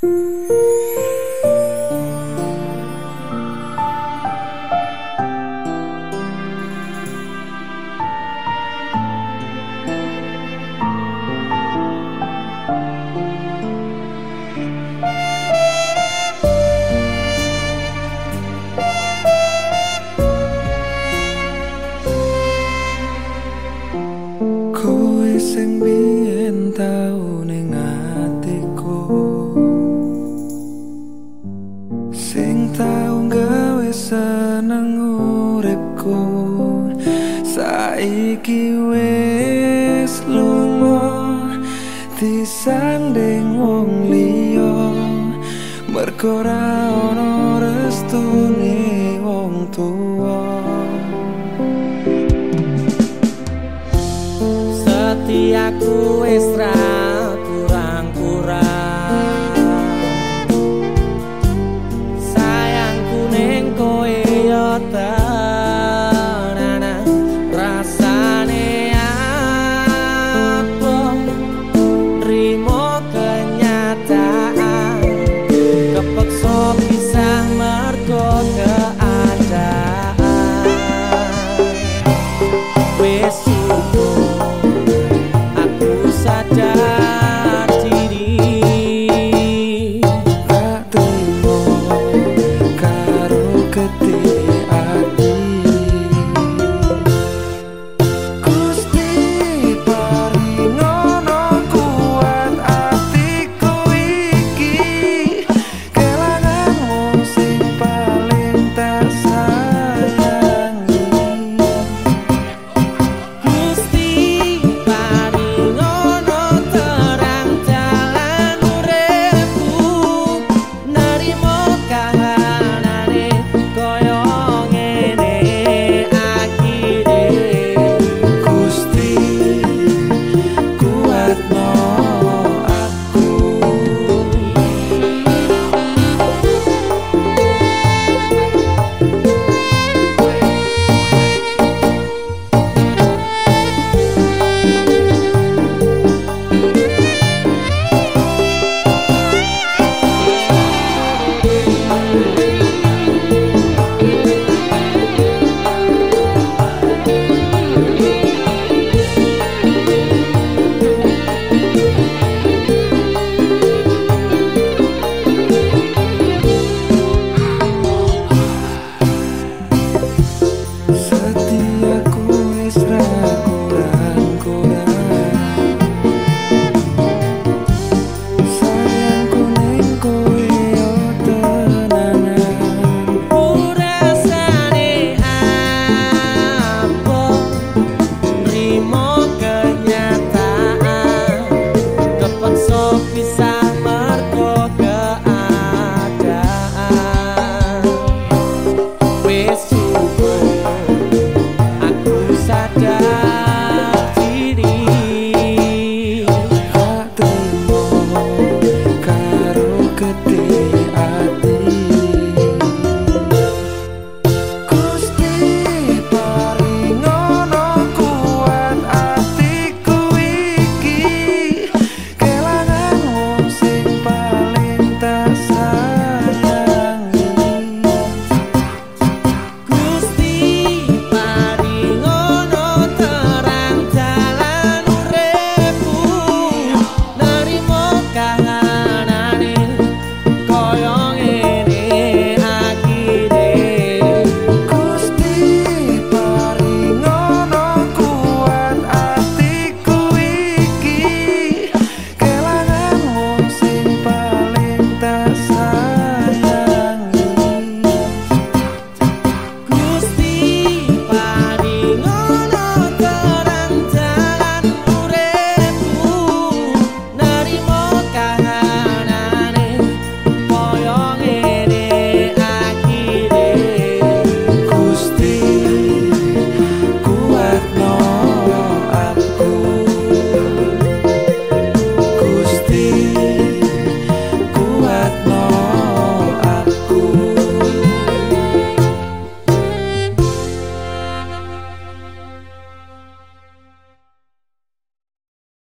嗯。Uripku saiki wis lunga disanding wong liya. Mergo ora ana restune wong tuwa. Setiaku wis kurang-kurang. Sayangku ning kowe yo